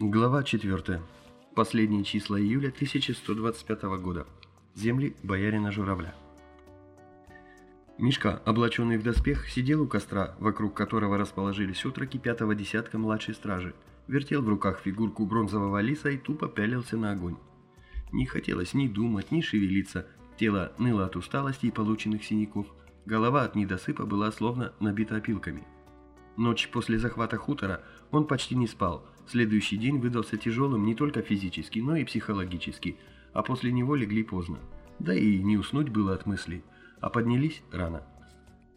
Глава 4. Последние числа июля 1125 года. Земли боярина Журавля. Мишка, облаченный в доспех, сидел у костра, вокруг которого расположились утроки пятого десятка младшей стражи, вертел в руках фигурку бронзового лиса и тупо пялился на огонь. Не хотелось ни думать, ни шевелиться, тело ныло от усталости и полученных синяков, голова от недосыпа была словно набита опилками. Ночь после захвата хутора он почти не спал, следующий день выдался тяжелым не только физически, но и психологически, а после него легли поздно. Да и не уснуть было от мыслей, а поднялись рано.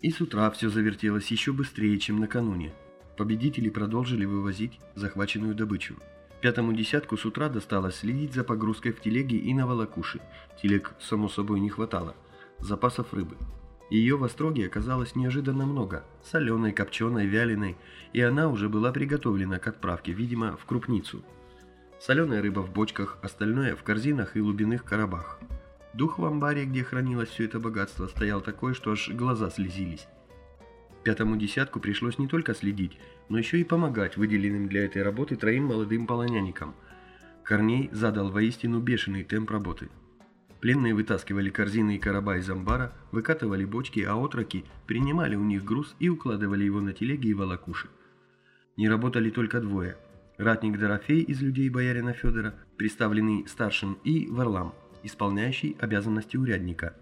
И с утра все завертелось еще быстрее, чем накануне. Победители продолжили вывозить захваченную добычу. Пятому десятку с утра досталось следить за погрузкой в телеге и на волокуши. Телег, само собой, не хватало. Запасов рыбы. Ее в Остроге оказалось неожиданно много, соленой, копченой, вяленой, и она уже была приготовлена к отправке, видимо, в крупницу. Соленая рыба в бочках, остальное в корзинах и лубяных коробах. Дух в амбаре, где хранилось все это богатство, стоял такой, что аж глаза слезились. Пятому десятку пришлось не только следить, но еще и помогать выделенным для этой работы троим молодым полонянникам. Корней задал воистину бешеный темп работы. Пленные вытаскивали корзины и короба из амбара, выкатывали бочки, а отроки принимали у них груз и укладывали его на телеги и волокуши. Не работали только двое. Ратник Дорофей из людей боярина Федора, представленный старшим, и Варлам, исполняющий обязанности урядника.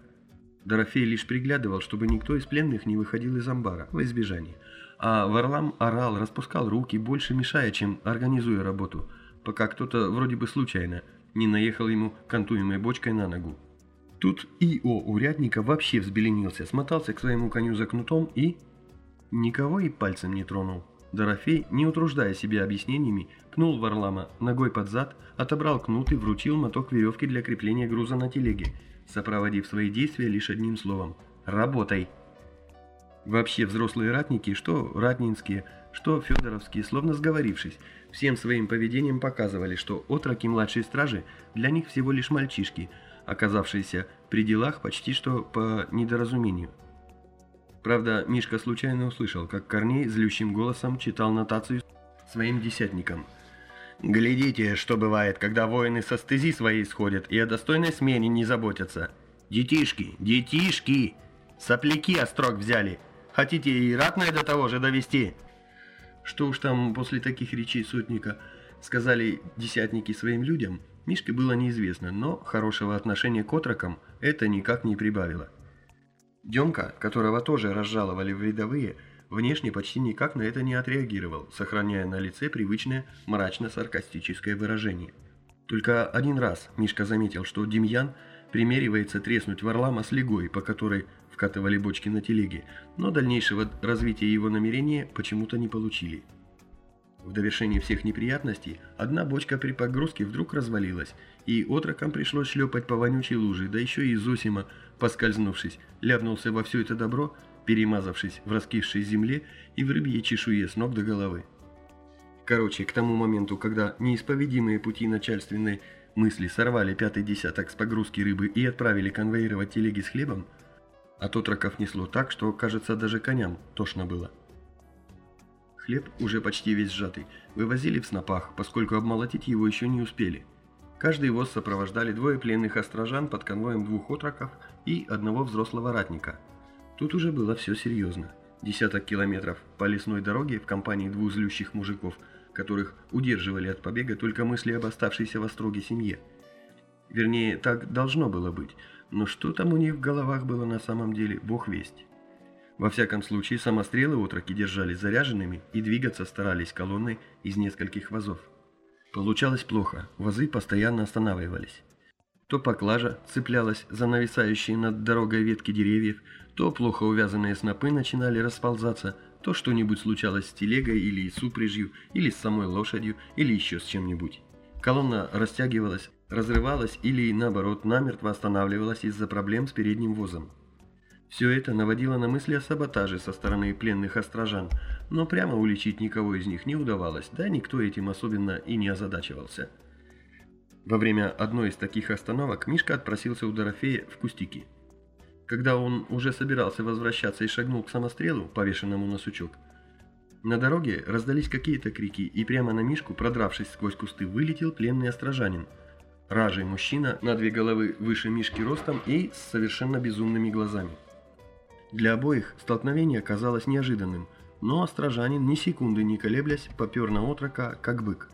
Дорофей лишь приглядывал, чтобы никто из пленных не выходил из амбара, во избежание. А Варлам орал, распускал руки, больше мешая, чем организуя работу, пока кто-то вроде бы случайно не наехал ему контуемой бочкой на ногу. Тут И.О. урядника вообще взбеленился, смотался к своему коню за кнутом и... Никого и пальцем не тронул. Дорофей, не утруждая себя объяснениями, пнул Варлама ногой под зад, отобрал кнут и вручил моток веревки для крепления груза на телеге, сопроводив свои действия лишь одним словом «Работай!». Вообще взрослые ратники, что ратнинские, что федоровские, словно сговорившись, всем своим поведением показывали, что отроки младшей стражи для них всего лишь мальчишки, оказавшиеся при делах почти что по недоразумению. Правда, Мишка случайно услышал, как Корней злющим голосом читал нотацию своим десятникам. «Глядите, что бывает, когда воины со стези своей сходят и о достойной смене не заботятся. Детишки, детишки! Сопляки острог взяли!» Хотите и ратное до того же довести?» Что уж там после таких речей сотника сказали десятники своим людям, Мишке было неизвестно, но хорошего отношения к отрокам это никак не прибавило. Демка, которого тоже разжаловали в рядовые, внешне почти никак на это не отреагировал, сохраняя на лице привычное мрачно-саркастическое выражение. Только один раз Мишка заметил, что Демьян примеривается треснуть Варлама с легой, по которой вкатывали бочки на телеге, но дальнейшего развития его намерения почему-то не получили. В довершении всех неприятностей, одна бочка при погрузке вдруг развалилась, и отрокам пришлось шлепать по вонючей луже, да еще и Зосима, поскользнувшись, ляпнулся во все это добро, перемазавшись в раскисшей земле и в рыбьей чешуе с ног до головы. Короче, к тому моменту, когда неисповедимые пути начальственной мысли сорвали пятый десяток с погрузки рыбы и отправили конвоировать телеги с хлебом, от отроков несло так, что, кажется, даже коням тошно было. Хлеб, уже почти весь сжатый, вывозили в снопах, поскольку обмолотить его еще не успели. Каждый воз сопровождали двое пленных острожан под конвоем двух отроков и одного взрослого ратника. Тут уже было все серьезно. Десяток километров по лесной дороге в компании двух злющих мужиков, которых удерживали от побега только мысли об оставшейся в Остроге семье. Вернее, так должно было быть – но что там у них в головах было на самом деле, бог весть. Во всяком случае, самострелы отроки держались заряженными и двигаться старались колонной из нескольких вазов. Получалось плохо, вазы постоянно останавливались. То поклажа цеплялась за нависающие над дорогой ветки деревьев, то плохо увязанные снопы начинали расползаться, то что-нибудь случалось с телегой или с упряжью, или с самой лошадью, или еще с чем-нибудь. Колонна растягивалась, разрывалась или, наоборот, намертво останавливалась из-за проблем с передним возом. Все это наводило на мысли о саботаже со стороны пленных острожан, но прямо уличить никого из них не удавалось, да никто этим особенно и не озадачивался. Во время одной из таких остановок Мишка отпросился у Дорофея в кустики. Когда он уже собирался возвращаться и шагнул к самострелу, повешенному на сучок, На дороге раздались какие-то крики, и прямо на Мишку, продравшись сквозь кусты, вылетел пленный острожанин. Ражий мужчина на две головы выше Мишки ростом и с совершенно безумными глазами. Для обоих столкновение оказалось неожиданным, но острожанин ни секунды не колеблясь попер на отрока, как бык.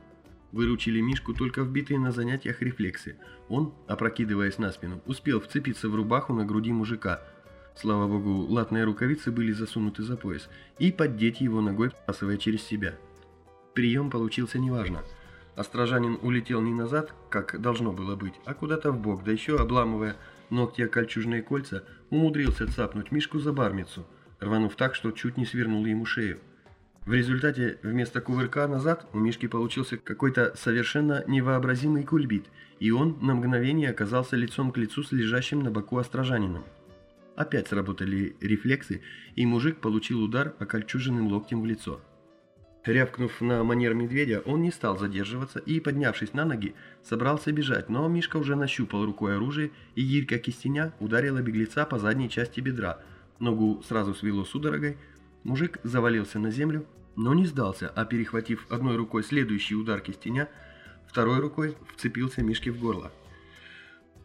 Выручили Мишку только вбитые на занятиях рефлексы. Он, опрокидываясь на спину, успел вцепиться в рубаху на груди мужика – слава богу, латные рукавицы были засунуты за пояс, и поддеть его ногой, пасывая через себя. Прием получился неважно. Острожанин улетел не назад, как должно было быть, а куда-то в бок, да еще обламывая ногти о кольчужные кольца, умудрился цапнуть Мишку за бармицу, рванув так, что чуть не свернул ему шею. В результате вместо кувырка назад у Мишки получился какой-то совершенно невообразимый кульбит, и он на мгновение оказался лицом к лицу с лежащим на боку острожанином. Опять сработали рефлексы, и мужик получил удар окольчуженным локтем в лицо. Рявкнув на манер медведя, он не стал задерживаться и, поднявшись на ноги, собрался бежать, но Мишка уже нащупал рукой оружие, и Ирка Кистеня ударила беглеца по задней части бедра. Ногу сразу свело судорогой, мужик завалился на землю, но не сдался, а перехватив одной рукой следующий удар Кистеня, второй рукой вцепился Мишке в горло.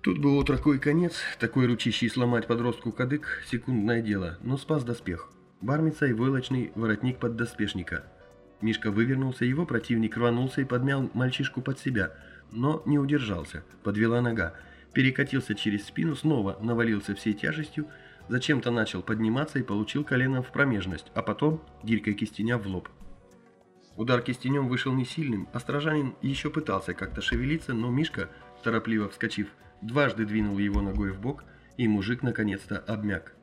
Тут был и конец, такой ручищий сломать подростку кадык – секундное дело, но спас доспех. Бармица и войлочный воротник под доспешника. Мишка вывернулся, его противник рванулся и подмял мальчишку под себя, но не удержался, подвела нога. Перекатился через спину, снова навалился всей тяжестью, зачем-то начал подниматься и получил коленом в промежность, а потом гирькой кистеня в лоб. Удар кистенем вышел не сильным, а стражанин еще пытался как-то шевелиться, но Мишка, торопливо вскочив, дважды двинул его ногой в бок, и мужик наконец-то обмяк.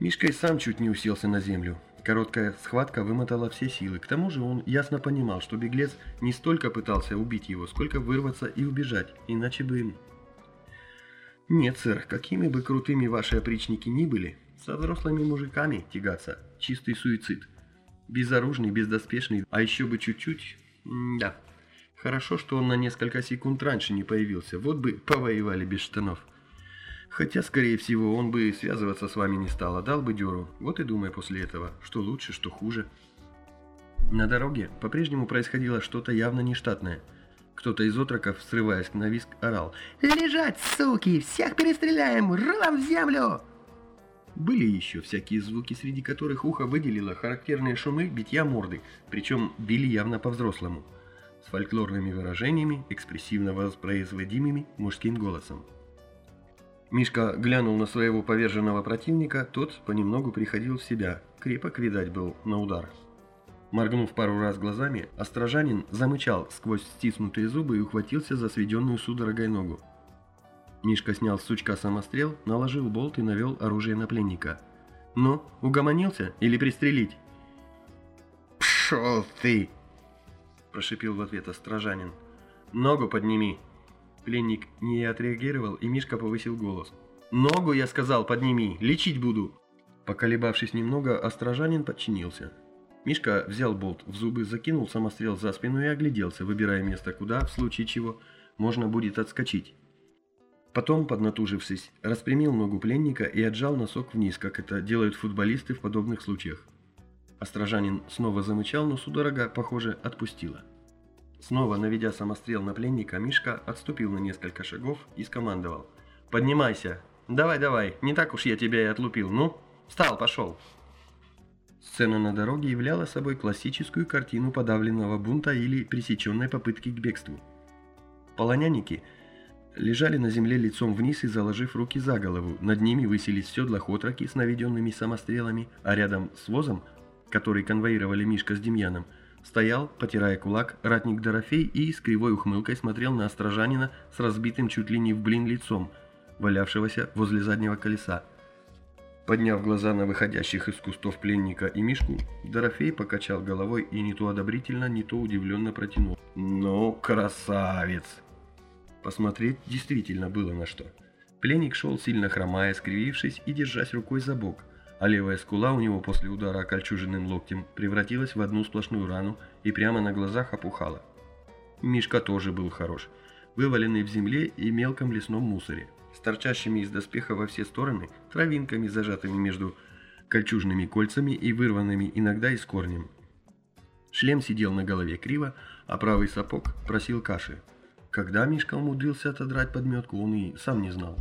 Мишка и сам чуть не уселся на землю. Короткая схватка вымотала все силы. К тому же он ясно понимал, что беглец не столько пытался убить его, сколько вырваться и убежать, иначе бы им... Нет, сэр, какими бы крутыми ваши опричники ни были, со взрослыми мужиками тягаться – чистый суицид. Безоружный, бездоспешный, а еще бы чуть-чуть... да... Хорошо, что он на несколько секунд раньше не появился, вот бы повоевали без штанов. Хотя, скорее всего, он бы связываться с вами не стал, а дал бы дёру. Вот и думай после этого, что лучше, что хуже. На дороге по-прежнему происходило что-то явно нештатное. Кто-то из отроков, срываясь на виск, орал «Лежать, суки! Всех перестреляем! Рылом в землю!» Были еще всякие звуки, среди которых ухо выделило характерные шумы битья морды, причем били явно по-взрослому с фольклорными выражениями, экспрессивно воспроизводимыми мужским голосом. Мишка глянул на своего поверженного противника, тот понемногу приходил в себя, крепок, видать, был на удар. Моргнув пару раз глазами, острожанин замычал сквозь стиснутые зубы и ухватился за сведенную судорогой ногу. Мишка снял с сучка самострел, наложил болт и навел оружие на пленника. «Ну, угомонился или пристрелить?» «Пшел ты!» – прошипел в ответ острожанин. «Ногу подними!» Пленник не отреагировал, и Мишка повысил голос. «Ногу, я сказал, подними! Лечить буду!» Поколебавшись немного, острожанин подчинился. Мишка взял болт в зубы, закинул самострел за спину и огляделся, выбирая место, куда, в случае чего, можно будет отскочить. Потом, поднатужившись, распрямил ногу пленника и отжал носок вниз, как это делают футболисты в подобных случаях. Острожанин снова замычал, но судорога, похоже, отпустила. Снова наведя самострел на пленника, Мишка отступил на несколько шагов и скомандовал. «Поднимайся! Давай, давай, не так уж я тебя и отлупил, ну? Встал, пошел!» Сцена на дороге являла собой классическую картину подавленного бунта или пресеченной попытки к бегству. Полоняники лежали на земле лицом вниз и заложив руки за голову. Над ними высились седлах отроки с наведенными самострелами, а рядом с возом который конвоировали Мишка с Демьяном, стоял, потирая кулак, ратник Дорофей и с кривой ухмылкой смотрел на острожанина с разбитым чуть ли не в блин лицом, валявшегося возле заднего колеса. Подняв глаза на выходящих из кустов пленника и Мишку, Дорофей покачал головой и не то одобрительно, не то удивленно протянул. «Ну, красавец!» Посмотреть действительно было на что. Пленник шел сильно хромая, скривившись и держась рукой за бок – а левая скула у него после удара окольчуженным локтем превратилась в одну сплошную рану и прямо на глазах опухала. Мишка тоже был хорош, вываленный в земле и мелком лесном мусоре, с торчащими из доспеха во все стороны, травинками, зажатыми между кольчужными кольцами и вырванными иногда и с корнем. Шлем сидел на голове криво, а правый сапог просил каши. Когда Мишка умудрился отодрать подметку, он и сам не знал.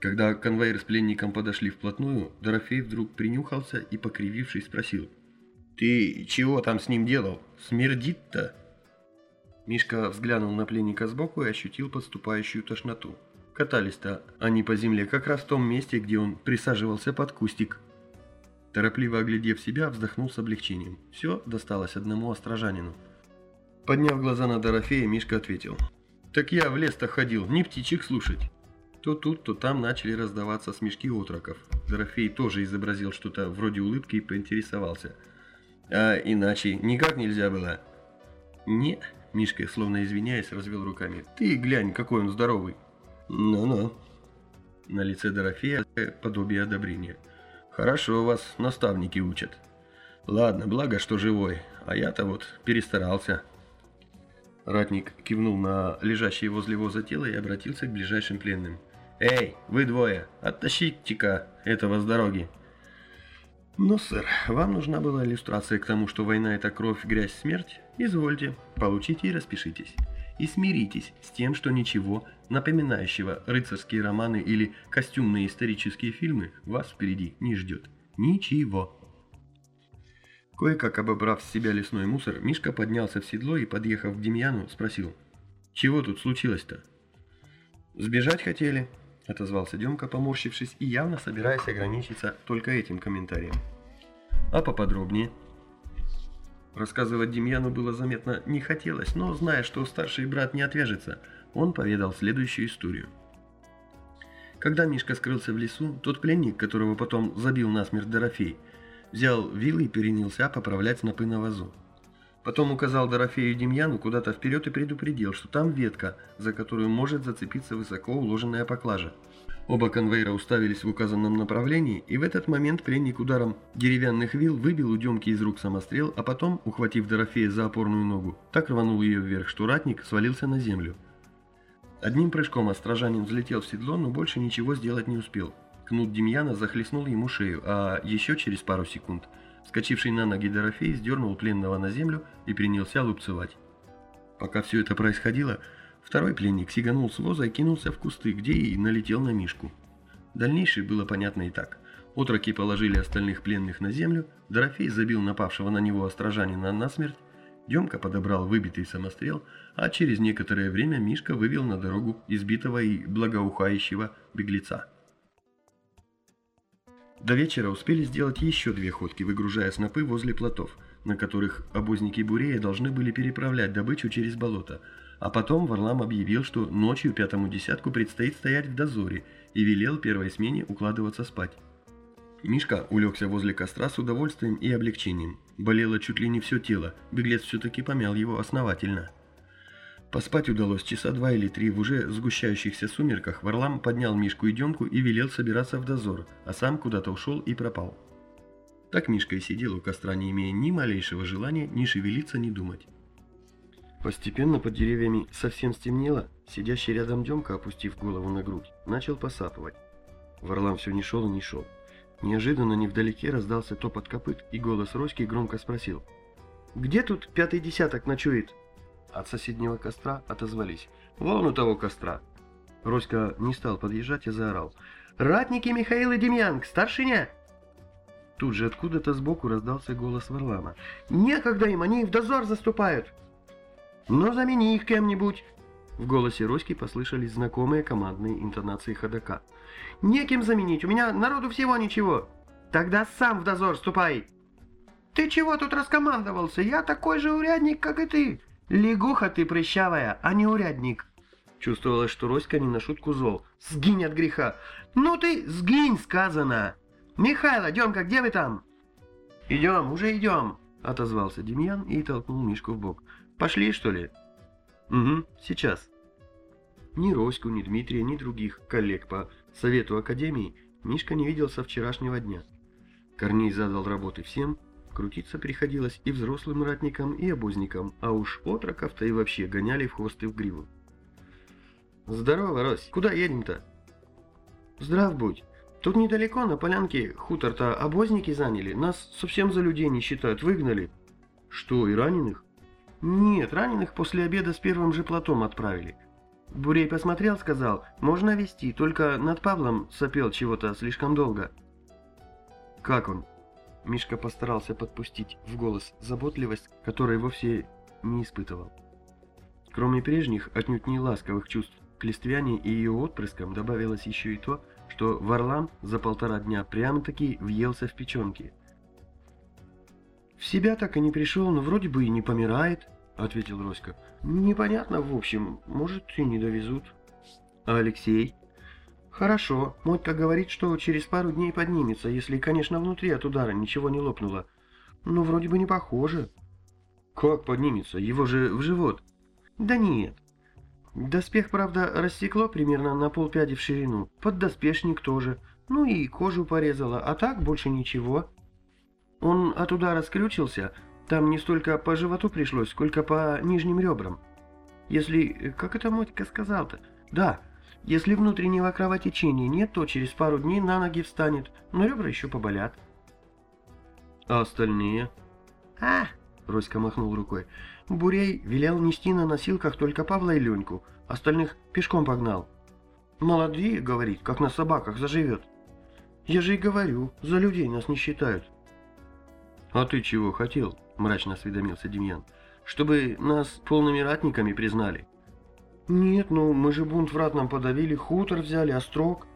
Когда конвейер с пленником подошли вплотную, Дорофей вдруг принюхался и, покривившись, спросил. «Ты чего там с ним делал? Смердит-то?» Мишка взглянул на пленника сбоку и ощутил подступающую тошноту. Катались-то они по земле как раз в том месте, где он присаживался под кустик. Торопливо оглядев себя, вздохнул с облегчением. Все досталось одному острожанину. Подняв глаза на Дорофея, Мишка ответил. «Так я в лес-то ходил, не птичек слушать». То тут, то там начали раздаваться смешки отроков. Дорофей тоже изобразил что-то вроде улыбки и поинтересовался. «А иначе никак нельзя было?» «Не», — Мишка, словно извиняясь, развел руками. «Ты глянь, какой он здоровый!» «Ну-ну». На лице Дорофея подобие одобрения. «Хорошо вас наставники учат. Ладно, благо, что живой, а я-то вот перестарался». Ратник кивнул на лежащее возле воза тело и обратился к ближайшим пленным. «Эй, вы двое, оттащите-ка этого с дороги!» «Ну, сэр, вам нужна была иллюстрация к тому, что война – это кровь, грязь, смерть? Извольте, получите и распишитесь. И смиритесь с тем, что ничего, напоминающего рыцарские романы или костюмные исторические фильмы, вас впереди не ждет. Ничего». Кое-как обобрав с себя лесной мусор, Мишка поднялся в седло и, подъехав к Демьяну, спросил. «Чего тут случилось-то?» «Сбежать хотели?» – отозвался Демка, поморщившись и явно собираясь ограничиться только этим комментарием. «А поподробнее?» Рассказывать Демьяну было заметно не хотелось, но, зная, что старший брат не отвяжется, он поведал следующую историю. Когда Мишка скрылся в лесу, тот пленник, которого потом забил насмерть Дорофей, взял вилы и перенялся поправлять снопы на вазу. Потом указал Дорофею Демьяну куда-то вперед и предупредил, что там ветка, за которую может зацепиться высоко уложенная поклажа. Оба конвейера уставились в указанном направлении, и в этот момент пленник ударом деревянных вил выбил у Демки из рук самострел, а потом, ухватив Дорофея за опорную ногу, так рванул ее вверх, что ратник свалился на землю. Одним прыжком острожанин взлетел в седло, но больше ничего сделать не успел. Кнут Демьяна захлестнул ему шею, а еще через пару секунд – Скочивший на ноги Дорофей сдернул пленного на землю и принялся лупцевать. Пока все это происходило, второй пленник сиганул с воза и кинулся в кусты, где и налетел на Мишку. Дальнейшее было понятно и так. Отроки положили остальных пленных на землю, Дорофей забил напавшего на него острожанина насмерть, Демка подобрал выбитый самострел, а через некоторое время Мишка вывел на дорогу избитого и благоухающего беглеца. До вечера успели сделать еще две ходки, выгружая снопы возле плотов, на которых обозники Бурея должны были переправлять добычу через болото. А потом Варлам объявил, что ночью пятому десятку предстоит стоять в дозоре и велел первой смене укладываться спать. Мишка улегся возле костра с удовольствием и облегчением. Болело чуть ли не все тело, беглец все-таки помял его основательно. Поспать удалось часа два или три. В уже сгущающихся сумерках Варлам поднял Мишку и Демку и велел собираться в дозор, а сам куда-то ушел и пропал. Так Мишка и сидел у костра, не имея ни малейшего желания ни шевелиться, ни думать. Постепенно под деревьями совсем стемнело, сидящий рядом Демка, опустив голову на грудь, начал посапывать. Варлам все не шел и не шел. Неожиданно невдалеке раздался топот копыт, и голос Роськи громко спросил. «Где тут пятый десяток ночует?» От соседнего костра отозвались. «Вон у того костра!» Роська не стал подъезжать и заорал. «Ратники Михаил и Демьян, к старшине!» Тут же откуда-то сбоку раздался голос Варлама. «Некогда им, они в дозор заступают!» «Ну, замени их кем-нибудь!» В голосе Роськи послышались знакомые командные интонации ходока. «Неким заменить, у меня народу всего ничего!» «Тогда сам в дозор ступай!» «Ты чего тут раскомандовался? Я такой же урядник, как и ты!» «Лягуха ты прыщавая, а не урядник!» Чувствовалось, что Роська не на шутку зол. «Сгинь от греха!» «Ну ты сгинь, сказано!» «Михайло, Демка, где вы там?» «Идем, уже идем!» Отозвался Демьян и толкнул Мишку в бок. «Пошли, что ли?» «Угу, сейчас». Ни Роську, ни Дмитрия, ни других коллег по совету Академии Мишка не видел со вчерашнего дня. Корней задал работы всем, Крутиться приходилось и взрослым ратникам, и обозникам, а уж отроков-то и вообще гоняли в хвост и в гриву. «Здорово, Рось, куда едем-то?» «Здрав будь. Тут недалеко, на полянке, хутор-то обозники заняли, нас совсем за людей не считают, выгнали». Что, и раненых? Нет, раненых после обеда с первым же платом отправили. Бурей посмотрел, сказал, можно вести, только над Павлом сопел чего-то слишком долго. Как он? Мишка постарался подпустить в голос заботливость, которой вовсе не испытывал. Кроме прежних, отнюдь не ласковых чувств к Листвяне и ее отпрыскам добавилось еще и то, что Варлам за полтора дня прямо-таки въелся в печенки. «В себя так и не пришел, но вроде бы и не помирает», — ответил Роська. «Непонятно, в общем, может, и не довезут». «А Алексей?» «Хорошо. Мотька говорит, что через пару дней поднимется, если, конечно, внутри от удара ничего не лопнуло. Но вроде бы не похоже». «Как поднимется? Его же в живот». «Да нет. Доспех, правда, рассекло примерно на полпяди в ширину. Поддоспешник тоже. Ну и кожу порезало, а так больше ничего». Он от удара скрючился, там не столько по животу пришлось, сколько по нижним ребрам. Если... Как это Мотька сказал-то? Да, если внутреннего кровотечения нет, то через пару дней на ноги встанет, но ребра еще поболят. А остальные? А, Роська махнул рукой. Бурей велел нести на носилках только Павла и Леньку, остальных пешком погнал. Молодые, говорит, как на собаках заживет. Я же и говорю, за людей нас не считают. А ты чего хотел? Мрачно осведомился Демьян. Чтобы нас полными ратниками признали. «Нет, ну мы же бунт в ратном подавили, хутор взяли, острог».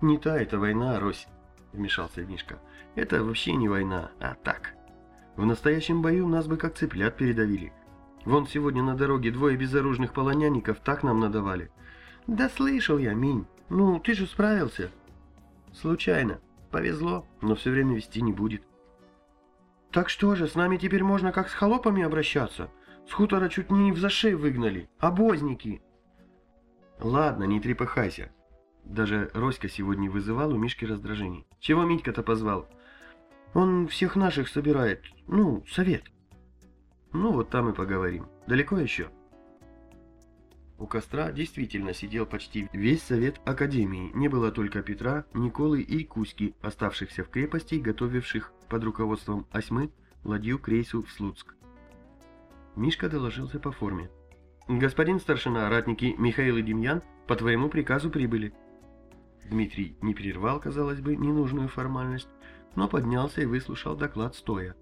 «Не та это война, Рось», — вмешался Мишка. «Это вообще не война, а так. В настоящем бою нас бы как цыплят передавили. Вон сегодня на дороге двое безоружных полонянников так нам надавали». «Да слышал я, Минь. Ну, ты же справился». «Случайно. Повезло, но все время вести не будет». «Так что же, с нами теперь можно как с холопами обращаться?» С хутора чуть не в зашей выгнали. Обозники!» «Ладно, не трепыхайся». Даже Роська сегодня вызывал у Мишки раздражений. «Чего Митька-то позвал?» «Он всех наших собирает. Ну, совет». «Ну, вот там и поговорим. Далеко еще?» У костра действительно сидел почти весь совет Академии. Не было только Петра, Николы и Кузьки, оставшихся в крепости и готовивших под руководством Осьмы ладью к рейсу в Слуцк. Мишка доложился по форме. «Господин старшина, ратники Михаил и Демьян по твоему приказу прибыли». Дмитрий не прервал, казалось бы, ненужную формальность, но поднялся и выслушал доклад стоя.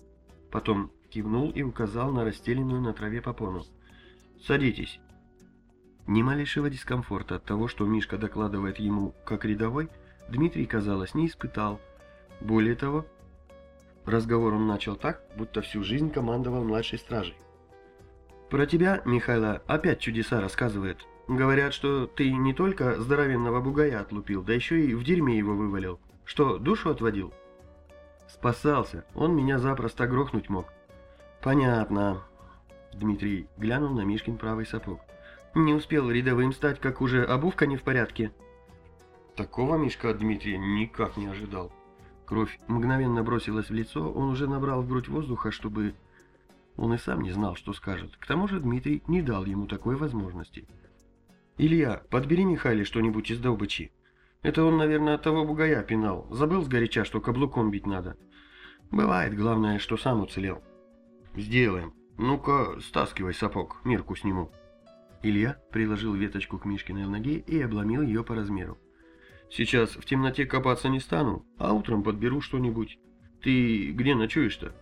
Потом кивнул и указал на расстеленную на траве попону. «Садитесь». Ни малейшего дискомфорта от того, что Мишка докладывает ему как рядовой, Дмитрий, казалось, не испытал. Более того, разговор он начал так, будто всю жизнь командовал младшей стражей. Про тебя, Михайло, опять чудеса рассказывает. Говорят, что ты не только здоровенного бугая отлупил, да еще и в дерьме его вывалил. Что, душу отводил? Спасался. Он меня запросто грохнуть мог. Понятно. Дмитрий глянул на Мишкин правый сапог. Не успел рядовым стать, как уже обувка не в порядке. Такого Мишка от Дмитрия никак не ожидал. Кровь мгновенно бросилась в лицо, он уже набрал в грудь воздуха, чтобы он и сам не знал, что скажет. К тому же Дмитрий не дал ему такой возможности. «Илья, подбери Михайле что-нибудь из добычи. Это он, наверное, того бугая пинал. Забыл сгоряча, что каблуком бить надо. Бывает, главное, что сам уцелел». «Сделаем. Ну-ка, стаскивай сапог, мерку сниму». Илья приложил веточку к Мишкиной ноге и обломил ее по размеру. «Сейчас в темноте копаться не стану, а утром подберу что-нибудь. Ты где ночуешь-то?»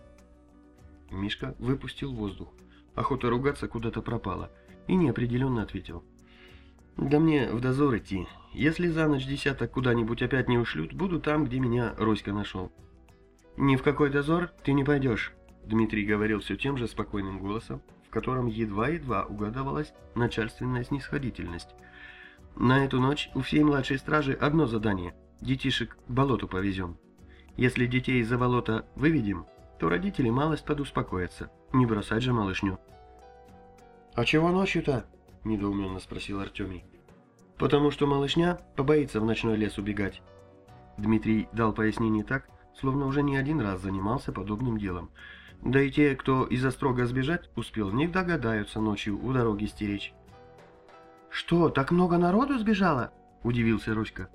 Мишка выпустил воздух. Охота ругаться куда-то пропала. И неопределенно ответил. «Да мне в дозор идти. Если за ночь десяток куда-нибудь опять не ушлют, буду там, где меня Роська нашел». «Ни в какой дозор ты не пойдешь», — Дмитрий говорил все тем же спокойным голосом, котором едва-едва угадывалась начальственная снисходительность. «На эту ночь у всей младшей стражи одно задание — детишек к болоту повезем. Если детей из-за болота выведем, то родители малость подуспокоятся. Не бросать же малышню. «А чего ночью-то?» – недоуменно спросил Артемий. «Потому что малышня побоится в ночной лес убегать». Дмитрий дал пояснение так, словно уже не один раз занимался подобным делом. Да и те, кто из-за строга сбежать успел, не догадаются ночью у дороги стеречь. «Что, так много народу сбежало?» – удивился Руська.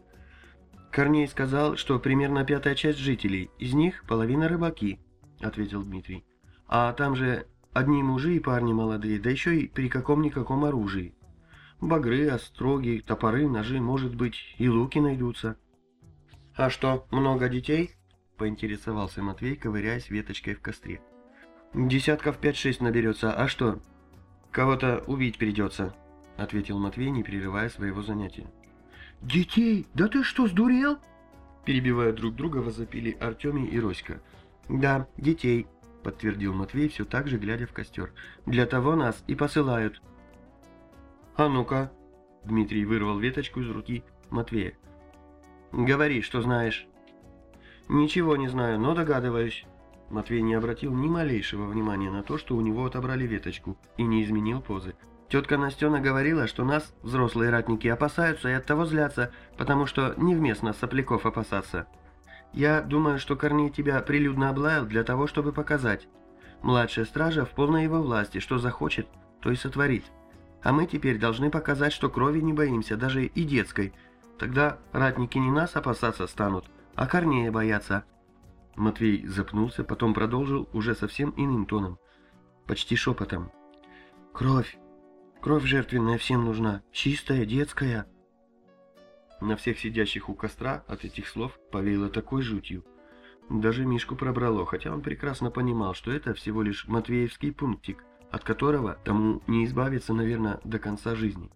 Корней сказал, что примерно пятая часть жителей, из них половина рыбаки, — ответил Дмитрий. А там же одни мужи и парни молодые, да еще и при каком-никаком оружии. Багры, остроги, топоры, ножи, может быть, и луки найдутся. «А что, много детей?» – поинтересовался Матвей, ковыряясь веточкой в костре. «Десятков пять-шесть наберется, а что?» «Кого-то убить придется», – ответил Матвей, не прерывая своего занятия. «Детей? Да ты что, сдурел?» Перебивая друг друга, возопили Артемий и Роська. «Да, детей», – подтвердил Матвей, все так же глядя в костер. «Для того нас и посылают». «А ну-ка!» – Дмитрий вырвал веточку из руки Матвея. «Говори, что знаешь». «Ничего не знаю, но догадываюсь». Матвей не обратил ни малейшего внимания на то, что у него отобрали веточку, и не изменил позы. Тетка Настена говорила, что нас, взрослые ратники, опасаются и оттого злятся, потому что невместно сопляков опасаться. Я думаю, что Корней тебя прилюдно облаял для того, чтобы показать. Младшая стража в полной его власти, что захочет, то и сотворит. А мы теперь должны показать, что крови не боимся, даже и детской. Тогда ратники не нас опасаться станут, а Корнея бояться. Матвей запнулся, потом продолжил уже совсем иным тоном, почти шепотом. «Кровь! Кровь жертвенная всем нужна, чистая, детская!» На всех сидящих у костра от этих слов повеяло такой жутью. Даже Мишку пробрало, хотя он прекрасно понимал, что это всего лишь матвеевский пунктик, от которого тому не избавиться, наверное, до конца жизни.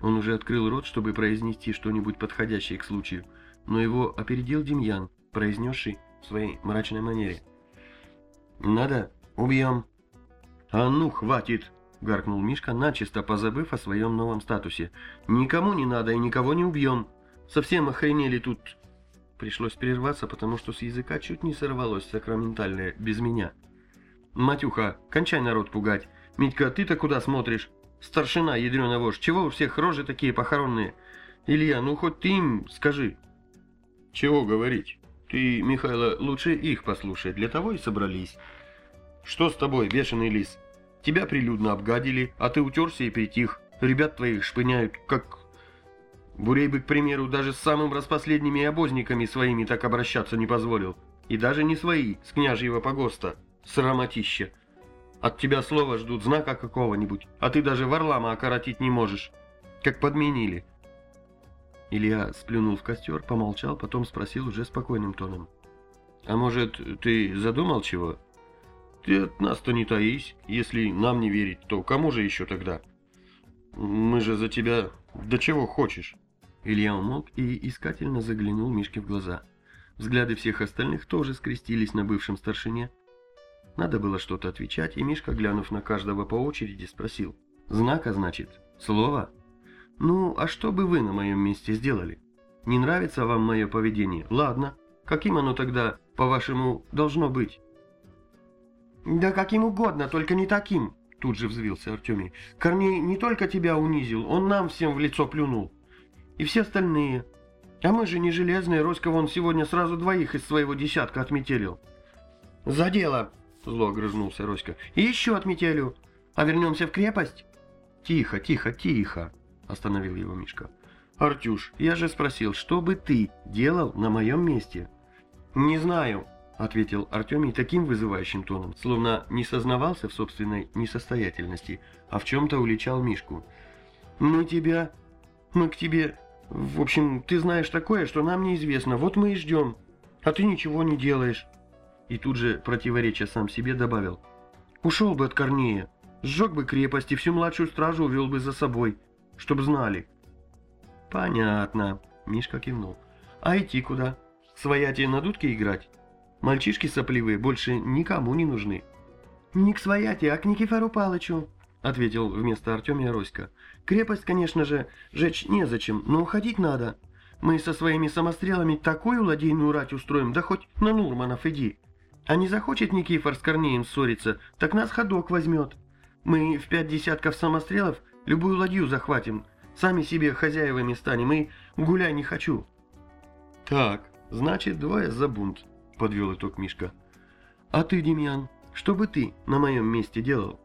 Он уже открыл рот, чтобы произнести что-нибудь подходящее к случаю, но его опередил Демьян, произнесший в своей мрачной манере. «Надо? Убьем!» «А ну, хватит!» — гаркнул Мишка, начисто позабыв о своем новом статусе. «Никому не надо и никого не убьем! Совсем охренели тут!» Пришлось прерваться, потому что с языка чуть не сорвалось сакраментальное «без меня». «Матюха, кончай народ пугать! Митька, ты-то куда смотришь? Старшина, ядреный вождь, чего у всех рожи такие похоронные? Илья, ну хоть ты им скажи!» «Чего говорить?» Ты, Михайло, лучше их послушай, для того и собрались. Что с тобой, бешеный лис? Тебя прилюдно обгадили, а ты утерся и притих. Ребят твоих шпыняют, как... Бурей бы, к примеру, даже с самым распоследними обозниками своими так обращаться не позволил. И даже не свои, с княжьего погоста. Срамотища. От тебя слова ждут, знака какого-нибудь, а ты даже Варлама окоротить не можешь. Как подменили. Илья сплюнул в костер, помолчал, потом спросил уже спокойным тоном. «А может, ты задумал чего? Ты от нас-то не таись. Если нам не верить, то кому же еще тогда? Мы же за тебя до чего хочешь?» Илья умолк и искательно заглянул Мишке в глаза. Взгляды всех остальных тоже скрестились на бывшем старшине. Надо было что-то отвечать, и Мишка, глянув на каждого по очереди, спросил. «Знака, значит? Слово?» Ну, а что бы вы на моем месте сделали? Не нравится вам мое поведение? Ладно. Каким оно тогда, по-вашему, должно быть? Да каким угодно, только не таким, тут же взвился Артемий. Корней не только тебя унизил, он нам всем в лицо плюнул. И все остальные. А мы же не железные, Роська вон сегодня сразу двоих из своего десятка отметелил. За дело, зло огрызнулся Роська. И еще отметелю. А вернемся в крепость? Тихо, тихо, тихо остановил его Мишка. «Артюш, я же спросил, что бы ты делал на моем месте?» «Не знаю», — ответил Артемий таким вызывающим тоном, словно не сознавался в собственной несостоятельности, а в чем-то уличал Мишку. «Мы тебя... мы к тебе... В общем, ты знаешь такое, что нам неизвестно, вот мы и ждем, а ты ничего не делаешь». И тут же, противореча сам себе, добавил. «Ушел бы от Корнея, сжег бы крепость и всю младшую стражу увел бы за собой, чтоб знали. Понятно, Мишка кивнул. А идти куда? Своятие на дудке играть? Мальчишки сопливые больше никому не нужны. Не к свояти, а к Никифору Палычу, ответил вместо Артемия Роська. Крепость, конечно же, жечь незачем, но уходить надо. Мы со своими самострелами такую ладейную рать устроим, да хоть на Нурманов иди. А не захочет Никифор с Корнеем ссориться, так нас ходок возьмет. Мы в пять десятков самострелов Любую ладью захватим, сами себе хозяевами станем и гуляй не хочу». «Так, значит, двое за бунт», — подвел итог Мишка. «А ты, Демьян, что бы ты на моем месте делал?»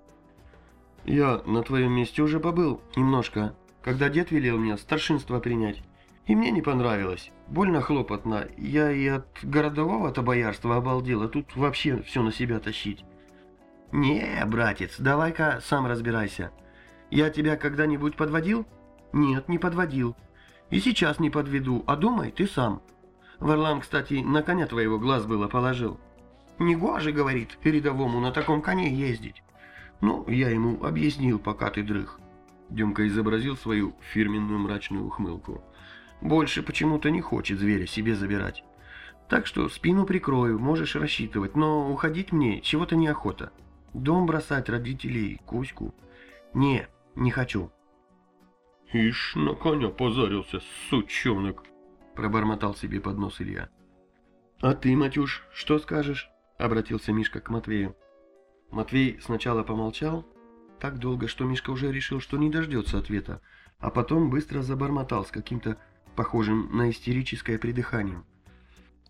«Я на твоем месте уже побыл немножко, когда дед велел мне старшинство принять. И мне не понравилось. Больно хлопотно. Я и от городового-то боярства обалдел, а тут вообще все на себя тащить. «Не, братец, давай-ка сам разбирайся. Я тебя когда-нибудь подводил?» «Нет, не подводил. И сейчас не подведу, а думай ты сам. Варлам, кстати, на коня твоего глаз было положил. Негоже, говорит, рядовому на таком коне ездить. Ну, я ему объяснил, пока ты дрых. Демка изобразил свою фирменную мрачную ухмылку. Больше почему-то не хочет зверя себе забирать. Так что спину прикрою, можешь рассчитывать, но уходить мне чего-то неохота. Дом бросать, родителей, Кузьку. Не, не хочу. Ишь, на коня позарился, сучонок, пробормотал себе под нос Илья. А ты, Матюш, что скажешь? Обратился Мишка к Матвею. Матвей сначала помолчал, так долго, что Мишка уже решил, что не дождется ответа, а потом быстро забормотал с каким-то похожим на истерическое придыханием.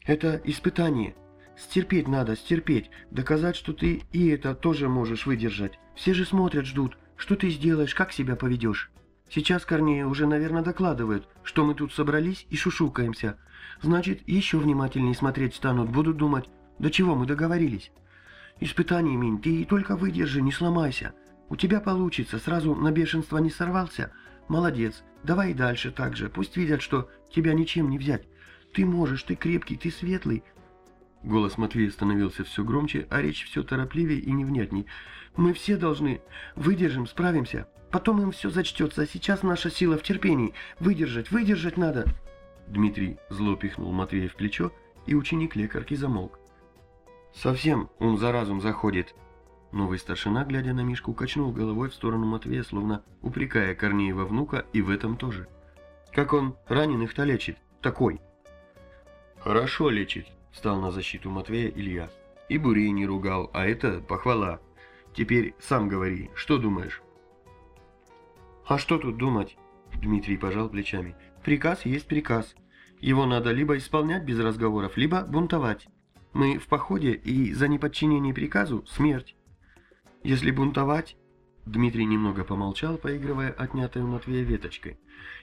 «Это испытание. Стерпеть надо, стерпеть, доказать, что ты и это тоже можешь выдержать. Все же смотрят, ждут. Что ты сделаешь, как себя поведешь? Сейчас Корнея уже, наверное, докладывают, что мы тут собрались и шушукаемся. Значит, еще внимательнее смотреть станут, будут думать, до чего мы договорились. Испытание, Минь, ты только выдержи, не сломайся. У тебя получится, сразу на бешенство не сорвался. Молодец, давай и дальше так же, пусть видят, что тебя ничем не взять. Ты можешь, ты крепкий, ты светлый, Голос Матвея становился все громче, а речь все торопливее и невнятней. «Мы все должны. Выдержим, справимся. Потом им все зачтется, а сейчас наша сила в терпении. Выдержать, выдержать надо!» Дмитрий зло пихнул Матвея в плечо, и ученик лекарки замолк. «Совсем он за разум заходит!» Новый старшина, глядя на Мишку, качнул головой в сторону Матвея, словно упрекая Корнеева внука и в этом тоже. «Как он раненых-то лечит? Такой!» «Хорошо лечит, Стал на защиту Матвея Илья. И Бурей не ругал, а это похвала. Теперь сам говори, что думаешь? А что тут думать? Дмитрий пожал плечами. Приказ есть приказ. Его надо либо исполнять без разговоров, либо бунтовать. Мы в походе, и за неподчинение приказу смерть. Если бунтовать, Дмитрий немного помолчал, поигрывая отнятой у Матвея веточкой.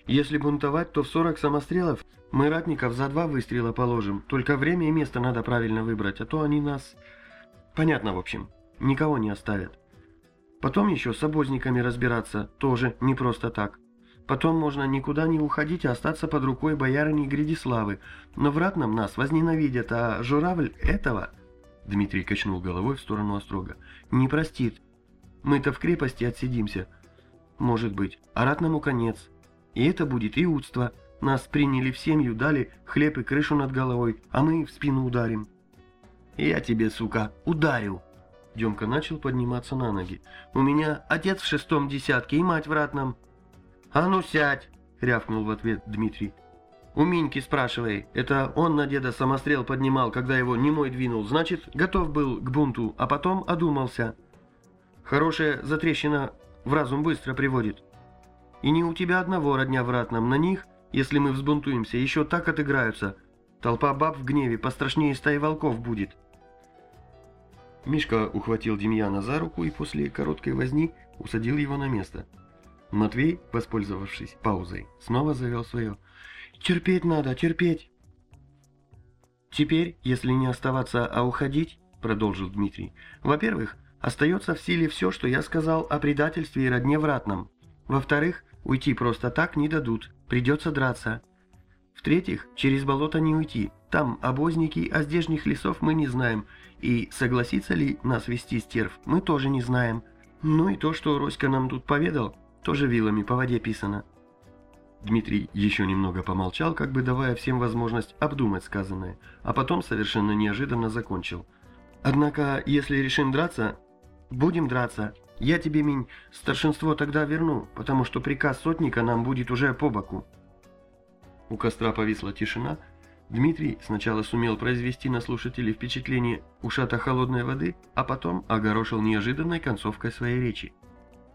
«Если бунтовать, то в сорок самострелов мы ратников за два выстрела положим. Только время и место надо правильно выбрать, а то они нас...» «Понятно, в общем. Никого не оставят. Потом еще с обозниками разбираться, тоже не просто так. Потом можно никуда не уходить, а остаться под рукой боярыни Гридиславы. Но в ратном нас возненавидят, а журавль этого...» Дмитрий качнул головой в сторону Острога. «Не простит. Мы-то в крепости отсидимся. Может быть, а ратному конец. И это будет иудство. Нас приняли в семью, дали хлеб и крышу над головой, а мы в спину ударим. Я тебе, сука, ударю. Демка начал подниматься на ноги. У меня отец в шестом десятке и мать в ратном. А ну сядь, рявкнул в ответ Дмитрий. У Миньки спрашивай, это он на деда самострел поднимал, когда его немой двинул, значит, готов был к бунту, а потом одумался. Хорошая затрещина в разум быстро приводит. И не у тебя одного родня в ратном, на них, если мы взбунтуемся, еще так отыграются. Толпа баб в гневе пострашнее стаи волков будет. Мишка ухватил Демьяна за руку и после короткой возни усадил его на место. Матвей, воспользовавшись паузой, снова завел свое. «Терпеть надо, терпеть!» «Теперь, если не оставаться, а уходить, — продолжил Дмитрий, — во-первых, Остается в силе все, что я сказал о предательстве и родне вратном. Во-вторых, уйти просто так не дадут, придется драться. В-третьих, через болото не уйти, там обозники, а здешних лесов мы не знаем, и согласится ли нас вести стерв, мы тоже не знаем. Ну и то, что Роська нам тут поведал, тоже вилами по воде писано. Дмитрий еще немного помолчал, как бы давая всем возможность обдумать сказанное, а потом совершенно неожиданно закончил. Однако, если решим драться, Будем драться. Я тебе, Минь, старшинство тогда верну, потому что приказ сотника нам будет уже по боку. У костра повисла тишина. Дмитрий сначала сумел произвести на слушателей впечатление ушата холодной воды, а потом огорошил неожиданной концовкой своей речи.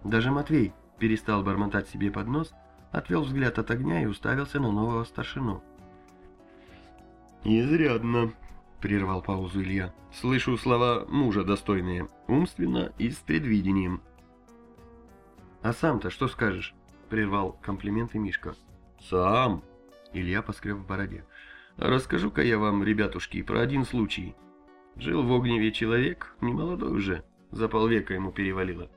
Даже Матвей перестал бормотать себе под нос, отвел взгляд от огня и уставился на нового старшину. «Изрядно», — прервал паузу Илья. «Слышу слова мужа достойные, умственно и с предвидением». «А сам-то что скажешь?» — прервал комплименты Мишка. «Сам?» — Илья поскреб в бороде. «Расскажу-ка я вам, ребятушки, про один случай. Жил в Огневе человек, немолодой уже, За полвека ему перевалило.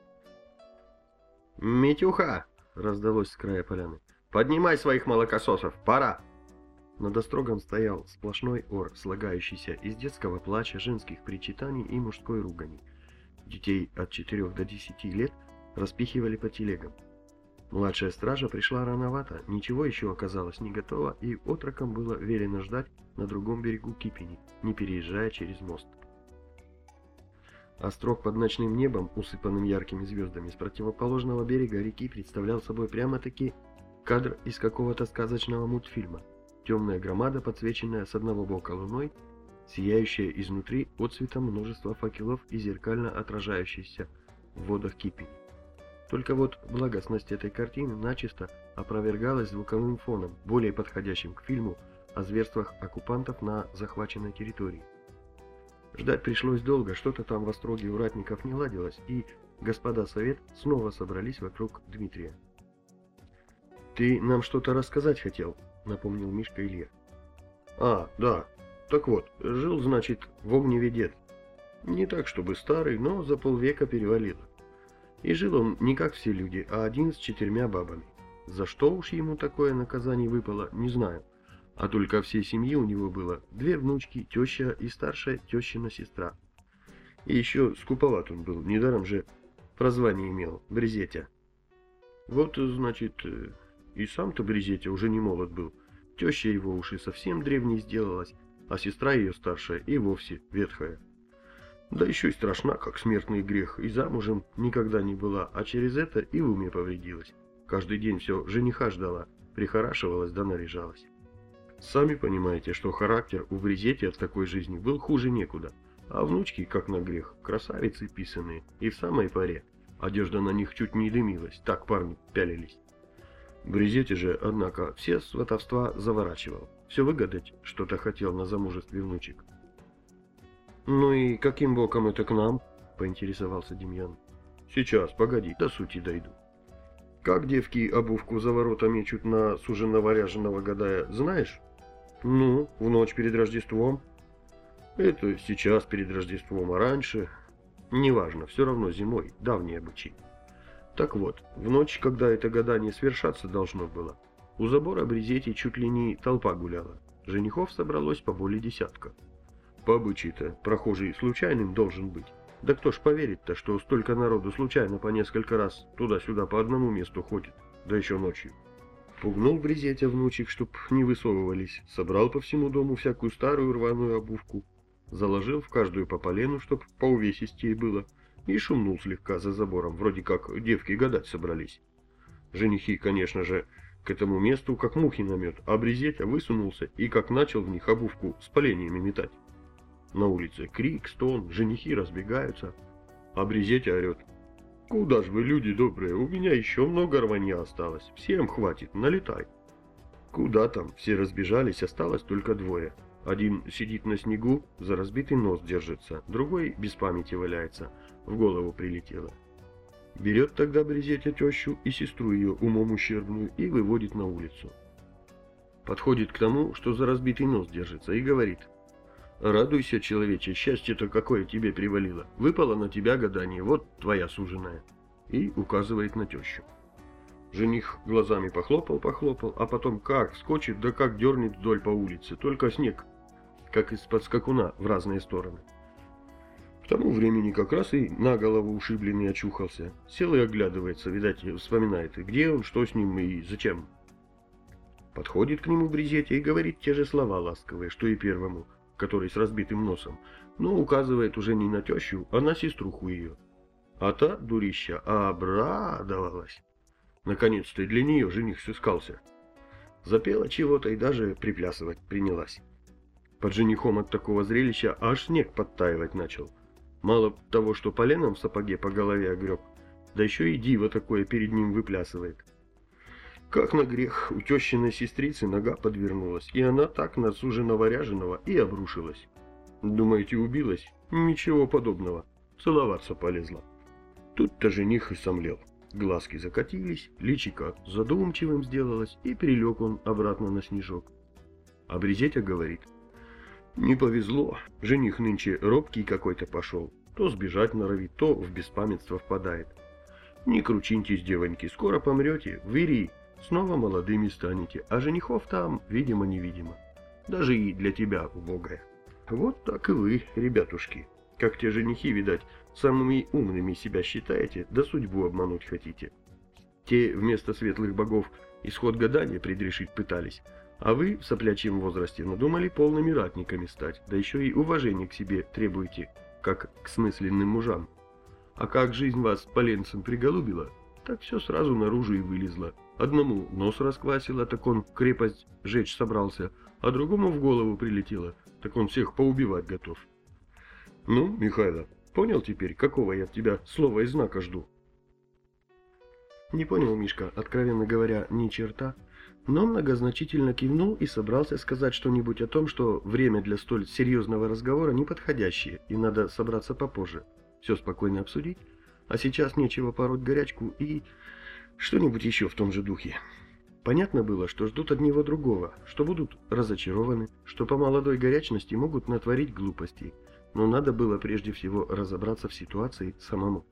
«Митюха!» — раздалось с края поляны. «Поднимай своих молокососов, пора!» Над острогом стоял сплошной ор, слагающийся из детского плача, женских причитаний и мужской ругани. Детей от 4 до 10 лет распихивали по телегам. Младшая стража пришла рановато, ничего еще оказалось не готово, и отрокам было велено ждать на другом берегу Кипени, не переезжая через мост. Острог под ночным небом, усыпанным яркими звездами, с противоположного берега реки представлял собой прямо-таки кадр из какого-то сказочного мультфильма. Темная громада, подсвеченная с одного бока луной, сияющая изнутри отцветом множества факелов и зеркально отражающаяся в водах Кипени. Только вот благостность этой картины начисто опровергалась звуковым фоном, более подходящим к фильму о зверствах оккупантов на захваченной территории. Ждать пришлось долго, что-то там в остроге у ратников не ладилось, и господа совет снова собрались вокруг Дмитрия. «Ты нам что-то рассказать хотел?» — напомнил Мишка Илья. «А, да. Так вот, жил, значит, в огневе дед. Не так, чтобы старый, но за полвека перевалило. И жил он не как все люди, а один с четырьмя бабами. За что уж ему такое наказание выпало, не знаю. А только всей семьи у него было две внучки, теща и старшая тещина сестра. И еще скуповат он был, недаром же прозвание имел, Брезетя. Вот, значит, э, и сам-то Брезетя уже не молод был. Теща его уши совсем древней сделалась, а сестра ее старшая и вовсе ветхая. Да еще и страшна, как смертный грех, и замужем никогда не была, а через это и в уме повредилась. Каждый день все жениха ждала, прихорашивалась да наряжалась. Сами понимаете, что характер у Брезети от такой жизни был хуже некуда. А внучки, как на грех, красавицы писаные, и в самой паре. Одежда на них чуть не дымилась, так парни пялились. Брезете же, однако, все сватовства заворачивал. Все выгадать что-то хотел на замужестве внучек. «Ну и каким боком это к нам?» — поинтересовался Демьян. «Сейчас, погоди, до сути дойду. Как девки обувку за ворота мечут на суженого ряженого гадая, знаешь?» Ну, в ночь перед Рождеством. Это сейчас перед Рождеством, а раньше... Неважно, все равно зимой, давний обычай. Так вот, в ночь, когда это гадание свершаться должно было, у забора Брезети чуть ли не толпа гуляла. Женихов собралось по более десятка. По обычаю-то прохожий случайным должен быть. Да кто ж поверит-то, что столько народу случайно по несколько раз туда-сюда по одному месту ходит, да еще ночью. Пугнул Брезетя внучек, чтоб не высовывались, собрал по всему дому всякую старую рваную обувку, заложил в каждую по полену, чтоб по увесистее было, и шумнул слегка за забором, вроде как девки гадать собрались. Женихи, конечно же, к этому месту как мухи на мед, а Брезетя высунулся и как начал в них обувку с поленьями метать. На улице крик, стон, женихи разбегаются, а Брезетя орет Куда ж вы, люди добрые, у меня еще много рванья осталось. Всем хватит, налетай. Куда там, все разбежались, осталось только двое. Один сидит на снегу, за разбитый нос держится, другой без памяти валяется, в голову прилетело. Берет тогда Брезетя тещу и сестру ее умом ущербную и выводит на улицу. Подходит к тому, что за разбитый нос держится, и говорит, Радуйся, человече, счастье-то какое тебе привалило. Выпало на тебя гадание, вот твоя суженая. И указывает на тещу. Жених глазами похлопал-похлопал, а потом как скочит, да как дернет вдоль по улице, только снег, как из-под скакуна в разные стороны. К тому времени как раз и на голову ушибленный очухался. Сел и оглядывается, видать, вспоминает, где он, что с ним и зачем. Подходит к нему Брезетя и говорит те же слова ласковые, что и первому – который с разбитым носом, но указывает уже не на тещу, а на сеструху ее. А та, дурища, обрадовалась. Наконец-то для нее жених сыскался. Запела чего-то и даже приплясывать принялась. Под женихом от такого зрелища аж снег подтаивать начал. Мало того, что поленом в сапоге по голове огреб, да еще и диво такое перед ним выплясывает. Как на грех, у тещиной сестрицы нога подвернулась, и она так на суженого ряженого и обрушилась. Думаете, убилась? Ничего подобного. Целоваться полезла. Тут-то жених и сомлел. Глазки закатились, личико задумчивым сделалось, и перелег он обратно на снежок. А Брезетя говорит, «Не повезло, жених нынче робкий какой-то пошел. То сбежать норовит, то в беспамятство впадает. Не кручиньтесь, девоньки, скоро помрете, выри, снова молодыми станете, а женихов там, видимо-невидимо. Даже и для тебя, убогая. Вот так и вы, ребятушки. Как те женихи, видать, самыми умными себя считаете, да судьбу обмануть хотите. Те вместо светлых богов исход гадания предрешить пытались, а вы в соплячьем возрасте надумали полными ратниками стать, да еще и уважение к себе требуете, как к смысленным мужам. А как жизнь вас поленцем приголубила, так все сразу наружу и вылезло. Одному нос расквасило, так он крепость жечь собрался, а другому в голову прилетело, так он всех поубивать готов. Ну, Михайло, понял теперь, какого я от тебя слова и знака жду? Не понял Мишка, откровенно говоря, ни черта, но многозначительно кивнул и собрался сказать что-нибудь о том, что время для столь серьезного разговора неподходящее и надо собраться попозже, все спокойно обсудить, а сейчас нечего пороть горячку и что-нибудь еще в том же духе. Понятно было, что ждут от него другого, что будут разочарованы, что по молодой горячности могут натворить глупостей, но надо было прежде всего разобраться в ситуации самому.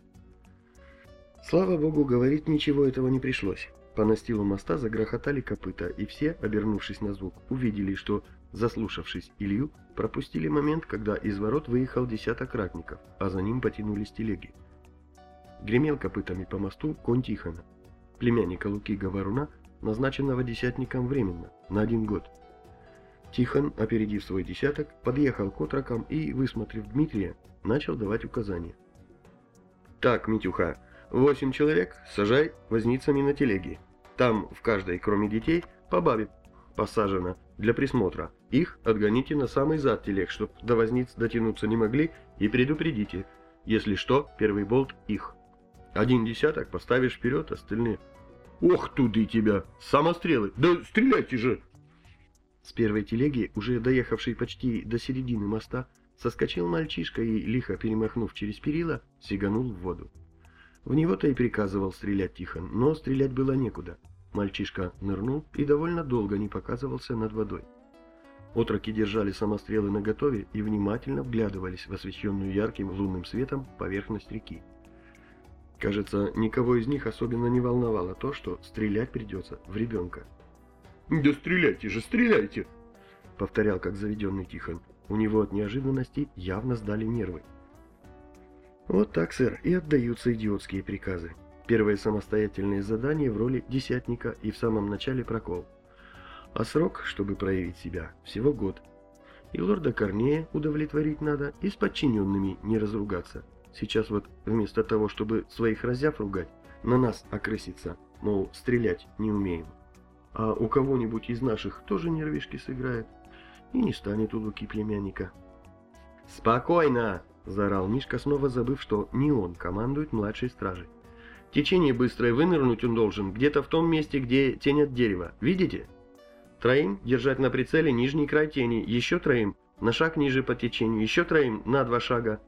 Слава богу, говорить ничего этого не пришлось. По настилу моста загрохотали копыта, и все, обернувшись на звук, увидели, что, заслушавшись Илью, пропустили момент, когда из ворот выехал десяток ратников, а за ним потянулись телеги. Гремел копытами по мосту конь Тихона, племянника Луки Говоруна, назначенного десятником временно, на один год. Тихон, опередив свой десяток, подъехал к отрокам и, высмотрев Дмитрия, начал давать указания. «Так, Митюха, Восемь человек сажай возницами на телеги. Там в каждой, кроме детей, по бабе посажено для присмотра. Их отгоните на самый зад телег, чтоб до возниц дотянуться не могли, и предупредите. Если что, первый болт их. Один десяток поставишь вперед, остальные. Ох, туды тебя! Самострелы! Да стреляйте же! С первой телеги, уже доехавшей почти до середины моста, соскочил мальчишка и, лихо перемахнув через перила, сиганул в воду. В него-то и приказывал стрелять Тихон, но стрелять было некуда. Мальчишка нырнул и довольно долго не показывался над водой. Отроки держали самострелы наготове и внимательно вглядывались в освещенную ярким лунным светом поверхность реки. Кажется, никого из них особенно не волновало то, что стрелять придется в ребенка. «Да стреляйте же, стреляйте!» — повторял как заведенный Тихон. У него от неожиданности явно сдали нервы. Вот так, сэр, и отдаются идиотские приказы. Первое самостоятельное задание в роли десятника и в самом начале прокол. А срок, чтобы проявить себя, всего год. И лорда Корнея удовлетворить надо, и с подчиненными не разругаться. Сейчас вот вместо того, чтобы своих разяв ругать, на нас окрыситься, мол, стрелять не умеем. А у кого-нибудь из наших тоже нервишки сыграет, и не станет у Луки племянника. «Спокойно!» — заорал Мишка, снова забыв, что не он командует младшей стражей. «Течение быстрое, вынырнуть он должен, где-то в том месте, где тень от дерева. Видите? Троим держать на прицеле нижний край тени, еще троим на шаг ниже по течению, еще троим на два шага».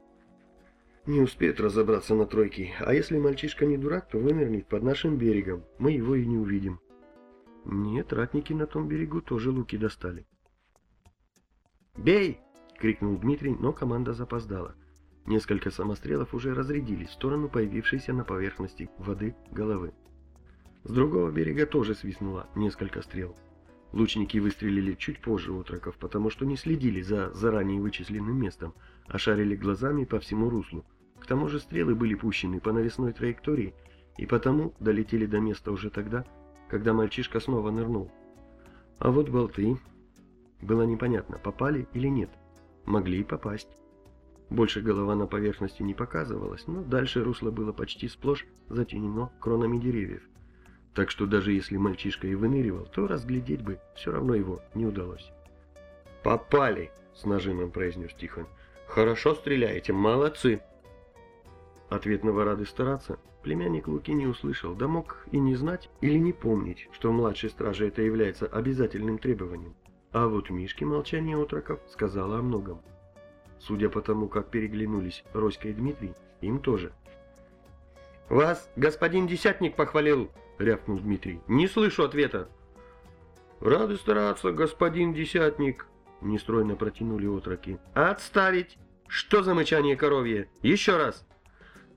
Не успеет разобраться на тройке, а если мальчишка не дурак, то вынырнет под нашим берегом, мы его и не увидим. Нет, ратники на том берегу тоже луки достали. «Бей!» — крикнул Дмитрий, но команда запоздала. Несколько самострелов уже разрядились в сторону появившейся на поверхности воды головы. С другого берега тоже свистнуло несколько стрел. Лучники выстрелили чуть позже отроков, потому что не следили за заранее вычисленным местом, а шарили глазами по всему руслу. К тому же стрелы были пущены по навесной траектории, и потому долетели до места уже тогда, когда мальчишка снова нырнул. А вот болты... Было непонятно, попали или нет. Могли и попасть. Больше голова на поверхности не показывалась, но дальше русло было почти сплошь затенено кронами деревьев. Так что даже если мальчишка и выныривал, то разглядеть бы все равно его не удалось. «Попали!» — с нажимом произнес Тихон. «Хорошо стреляете, молодцы!» Ответного рады стараться племянник Луки не услышал, да мог и не знать или не помнить, что младшей страже это является обязательным требованием. А вот Мишке молчание отроков сказала о многом. Судя по тому, как переглянулись Роська и Дмитрий, им тоже. «Вас господин Десятник похвалил!» — рявкнул Дмитрий. «Не слышу ответа!» «Рады стараться, господин Десятник!» — нестройно протянули отроки. «Отставить! Что за мычание коровье? Еще раз!»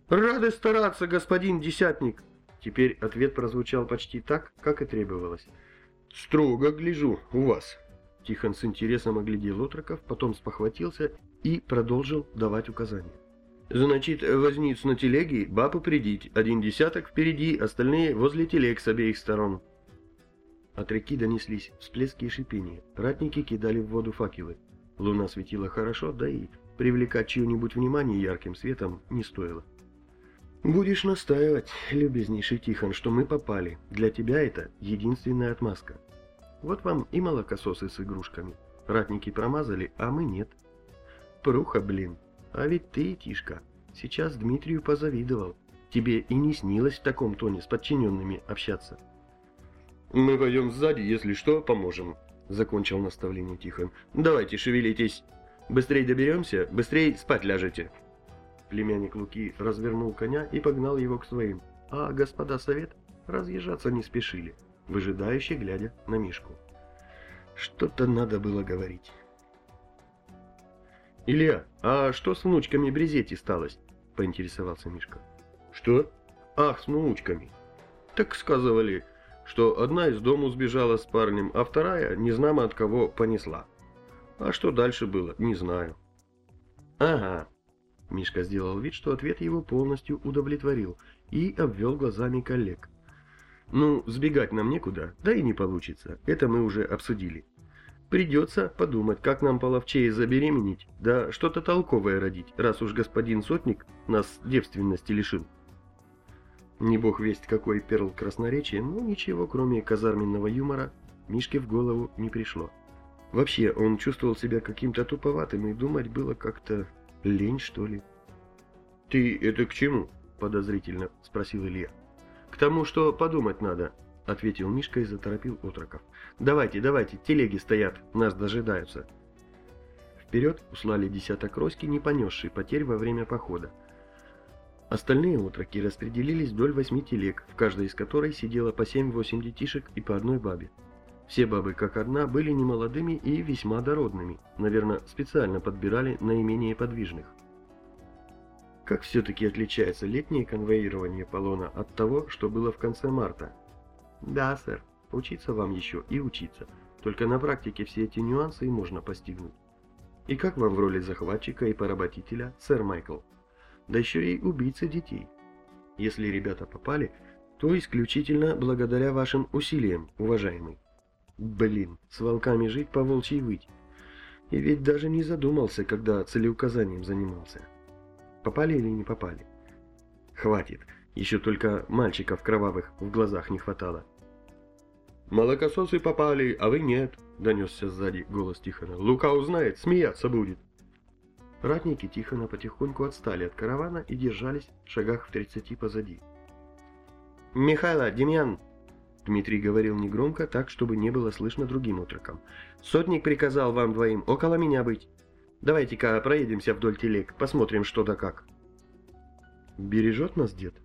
«Рады стараться, господин десятник!» Теперь ответ прозвучал почти так, как и требовалось. «Строго гляжу у вас!» Тихон с интересом оглядел отроков, потом спохватился и продолжил давать указания. «Значит, возниц на телеге, баб упредить, один десяток впереди, остальные возле телег с обеих сторон». От реки донеслись всплески и шипения. Ратники кидали в воду факелы. Луна светила хорошо, да и привлекать чье-нибудь внимание ярким светом не стоило. «Будешь настаивать, любезнейший Тихон, что мы попали. Для тебя это единственная отмазка. Вот вам и молокососы с игрушками. Ратники промазали, а мы нет. Пруха, блин. А ведь ты, Тишка, сейчас Дмитрию позавидовал. Тебе и не снилось в таком тоне с подчиненными общаться». «Мы пойдем сзади, если что, поможем», — закончил наставление Тихон. «Давайте, шевелитесь. Быстрей доберемся, быстрей спать ляжете». Племянник Луки развернул коня и погнал его к своим, а господа совет разъезжаться не спешили, выжидающе глядя на Мишку. Что-то надо было говорить. «Илья, а что с внучками Брезети сталось?» — поинтересовался Мишка. «Что?» «Ах, с внучками. Так сказывали, что одна из дому сбежала с парнем, а вторая незнамо от кого понесла. А что дальше было, не знаю. Ага. Мишка сделал вид, что ответ его полностью удовлетворил и обвел глазами коллег. Ну, сбегать нам некуда, да и не получится, это мы уже обсудили. Придется подумать, как нам половчее забеременеть, да что-то толковое родить, раз уж господин Сотник нас девственности лишил. Не бог весть какой перл красноречия, но ничего, кроме казарменного юмора, Мишке в голову не пришло. Вообще, он чувствовал себя каким-то туповатым, и думать было как-то лень, что ли. «Ты это к чему?» – подозрительно спросил Илья. «К тому, что подумать надо», – ответил Мишка и заторопил отроков. «Давайте, давайте, телеги стоят, нас дожидаются». Вперед услали десяток Роськи, не понесший потерь во время похода. Остальные утроки распределились вдоль восьми телег, в каждой из которой сидело по 7-8 детишек и по одной бабе. Все бабы, как одна, были немолодыми и весьма дородными, наверное, специально подбирали наименее подвижных. Как все-таки отличается летнее конвоирование полона от того, что было в конце марта? Да, сэр, учиться вам еще и учиться, только на практике все эти нюансы и можно постигнуть. И как вам в роли захватчика и поработителя, сэр Майкл? да еще и убийцы детей. Если ребята попали, то исключительно благодаря вашим усилиям, уважаемый. Блин, с волками жить по волчьей выть. И ведь даже не задумался, когда целеуказанием занимался. Попали или не попали? Хватит, еще только мальчиков кровавых в глазах не хватало. «Молокососы попали, а вы нет», — донесся сзади голос Тихона. «Лука узнает, смеяться будет». Ратники Тихона потихоньку отстали от каравана и держались в шагах в тридцати позади. «Михайло, Демьян!» Дмитрий говорил негромко, так, чтобы не было слышно другим отрокам. «Сотник приказал вам двоим около меня быть. Давайте-ка проедемся вдоль телег, посмотрим что да как». «Бережет нас дед?»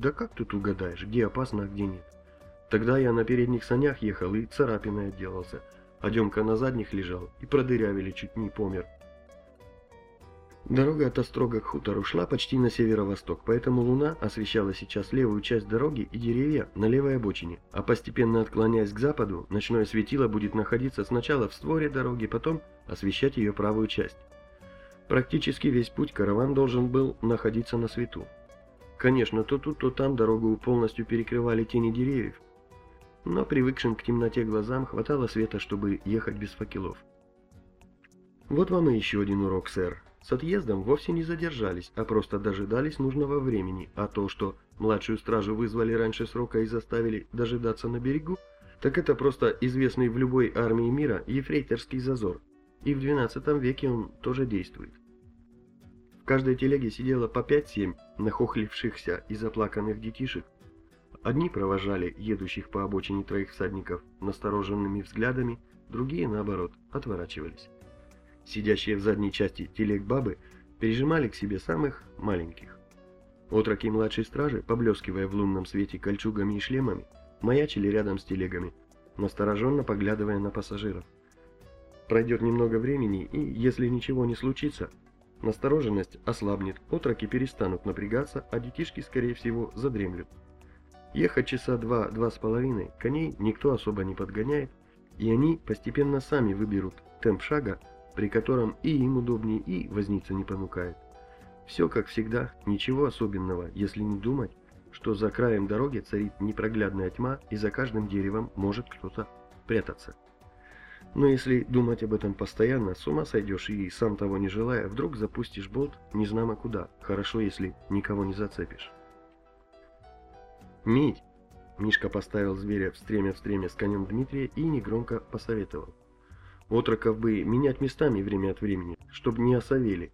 «Да как тут угадаешь, где опасно, а где нет?» Тогда я на передних санях ехал и царапиной отделался, а Демка на задних лежал и продырявили, чуть не помер. Дорога от Острога к хутору шла почти на северо-восток, поэтому луна освещала сейчас левую часть дороги и деревья на левой обочине, а постепенно отклоняясь к западу, ночное светило будет находиться сначала в створе дороги, потом освещать ее правую часть. Практически весь путь караван должен был находиться на свету. Конечно, то тут, то там дорогу полностью перекрывали тени деревьев, но привыкшим к темноте глазам хватало света, чтобы ехать без факелов. Вот вам и еще один урок, сэр. С отъездом вовсе не задержались, а просто дожидались нужного времени, а то, что младшую стражу вызвали раньше срока и заставили дожидаться на берегу, так это просто известный в любой армии мира ефрейторский зазор, и в 12 веке он тоже действует. Каждой телеге сидело по 5-7 нахохлившихся и заплаканных детишек. Одни провожали едущих по обочине троих всадников настороженными взглядами, другие, наоборот, отворачивались сидящие в задней части телег бабы, прижимали к себе самых маленьких. Отроки младшей стражи, поблескивая в лунном свете кольчугами и шлемами, маячили рядом с телегами, настороженно поглядывая на пассажиров. Пройдет немного времени, и, если ничего не случится, Настороженность ослабнет, отроки перестанут напрягаться, а детишки, скорее всего, задремлют. Ехать часа два-два с половиной, коней никто особо не подгоняет, и они постепенно сами выберут темп шага, при котором и им удобнее, и возница не понукает. Все как всегда, ничего особенного, если не думать, что за краем дороги царит непроглядная тьма, и за каждым деревом может кто-то прятаться. Но если думать об этом постоянно, с ума сойдешь и, сам того не желая, вдруг запустишь болт незнамо куда. Хорошо, если никого не зацепишь. «Мить!» Мишка поставил зверя в стремя в стремя с конем Дмитрия и негромко посоветовал. «Отроков бы менять местами время от времени, чтобы не осовели.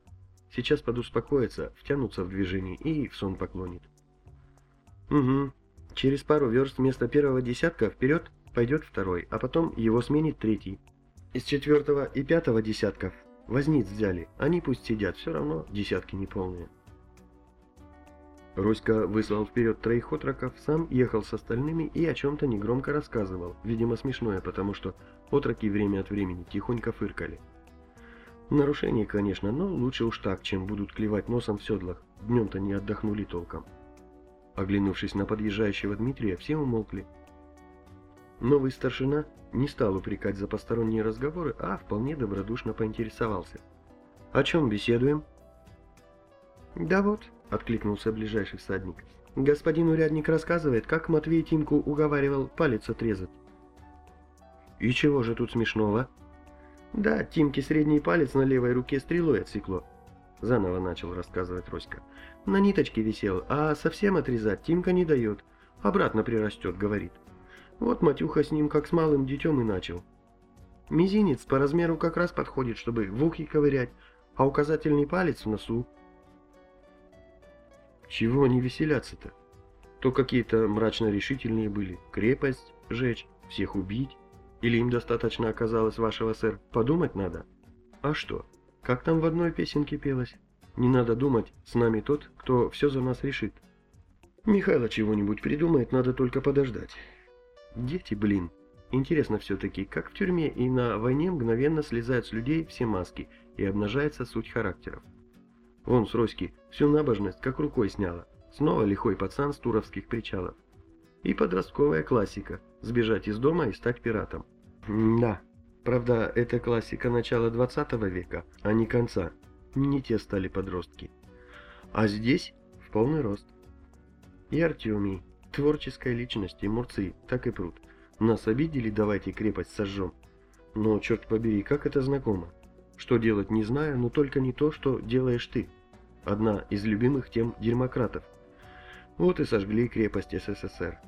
Сейчас подуспокоятся, втянутся в движение и в сон поклонит». «Угу. Через пару верст вместо первого десятка вперед пойдет второй, а потом его сменит третий. Из четвертого и пятого десятков возниц взяли, они пусть сидят, все равно десятки неполные. Руська выслал вперед троих отроков, сам ехал с остальными и о чем-то негромко рассказывал, видимо смешное, потому что отроки время от времени тихонько фыркали. Нарушение, конечно, но лучше уж так, чем будут клевать носом в седлах, днем-то не отдохнули толком. Оглянувшись на подъезжающего Дмитрия, все умолкли, Новый старшина не стал упрекать за посторонние разговоры, а вполне добродушно поинтересовался. «О чем беседуем?» «Да вот», — откликнулся ближайший всадник. «Господин урядник рассказывает, как Матвей Тимку уговаривал палец отрезать». «И чего же тут смешного?» «Да, Тимке средний палец на левой руке стрелой отсекло», — заново начал рассказывать Роська. «На ниточке висел, а совсем отрезать Тимка не дает. Обратно прирастет, говорит». Вот Матюха с ним как с малым детем и начал. Мизинец по размеру как раз подходит, чтобы в ухе ковырять, а указательный палец в носу. Чего они веселятся-то? То какие-то мрачно-решительные были. Крепость жечь, всех убить. Или им достаточно оказалось вашего, сэр, подумать надо? А что? Как там в одной песенке пелось? Не надо думать, с нами тот, кто все за нас решит. Михайло чего-нибудь придумает, надо только подождать. Дети, блин. Интересно все-таки, как в тюрьме и на войне мгновенно слезают с людей все маски и обнажается суть характеров. Вон с Роськи всю набожность как рукой сняла. Снова лихой пацан с туровских причалов. И подростковая классика – сбежать из дома и стать пиратом. Да, правда, это классика начала 20 века, а не конца. Не те стали подростки. А здесь в полный рост. И Артемий, Творческая личность и мурцы так и прут. Нас обидели, давайте крепость сожжем. Но, черт побери, как это знакомо. Что делать не знаю, но только не то, что делаешь ты. Одна из любимых тем демократов. Вот и сожгли крепость СССР.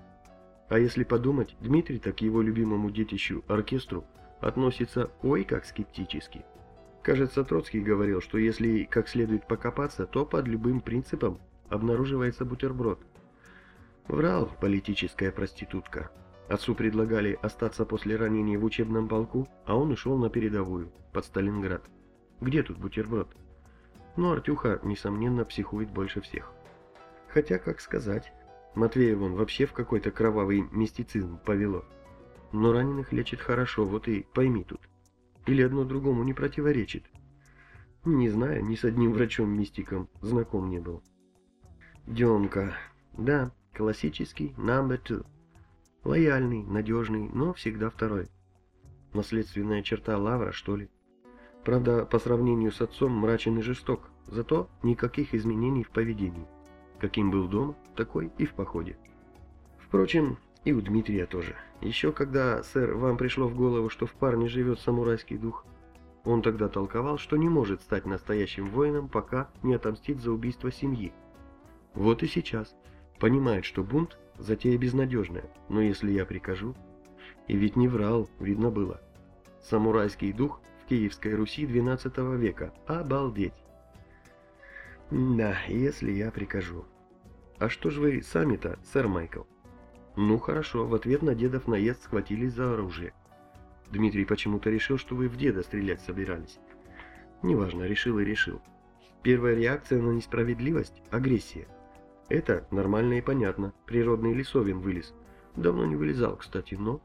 А если подумать, Дмитрий так к его любимому детищу, оркестру, относится ой как скептически. Кажется, Троцкий говорил, что если как следует покопаться, то под любым принципом обнаруживается бутерброд – Врал политическая проститутка. Отцу предлагали остаться после ранения в учебном полку, а он ушел на передовую, под Сталинград. Где тут бутерброд? Но Артюха, несомненно, психует больше всех. Хотя, как сказать, Матвеев он вообще в какой-то кровавый мистицизм повело. Но раненых лечит хорошо, вот и пойми тут. Или одно другому не противоречит. Не знаю, ни с одним врачом-мистиком знаком не был. Демка. Да, Классический number two. Лояльный, надежный, но всегда второй. Наследственная черта Лавра, что ли? Правда, по сравнению с отцом мрачен и жесток, зато никаких изменений в поведении. Каким был дома, такой и в походе. Впрочем, и у Дмитрия тоже. Еще когда, сэр, вам пришло в голову, что в парне живет самурайский дух, он тогда толковал, что не может стать настоящим воином, пока не отомстит за убийство семьи. Вот и сейчас – Понимает, что бунт – затея безнадежная, но если я прикажу... И ведь не врал, видно было. Самурайский дух в Киевской Руси XII века. Обалдеть! Да, если я прикажу. А что ж вы сами-то, сэр Майкл? Ну хорошо, в ответ на дедов наезд схватились за оружие. Дмитрий почему-то решил, что вы в деда стрелять собирались. Неважно, решил и решил. Первая реакция на несправедливость – агрессия. Это нормально и понятно. Природный лесовин вылез. Давно не вылезал, кстати, но...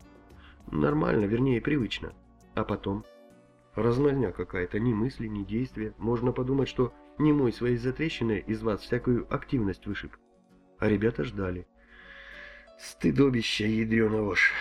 Нормально, вернее, привычно. А потом? Размазня какая-то, ни мысли, ни действия. Можно подумать, что Не мой своей затрещиной из вас всякую активность вышиб. А ребята ждали. Стыдобище, ядрёна вошь.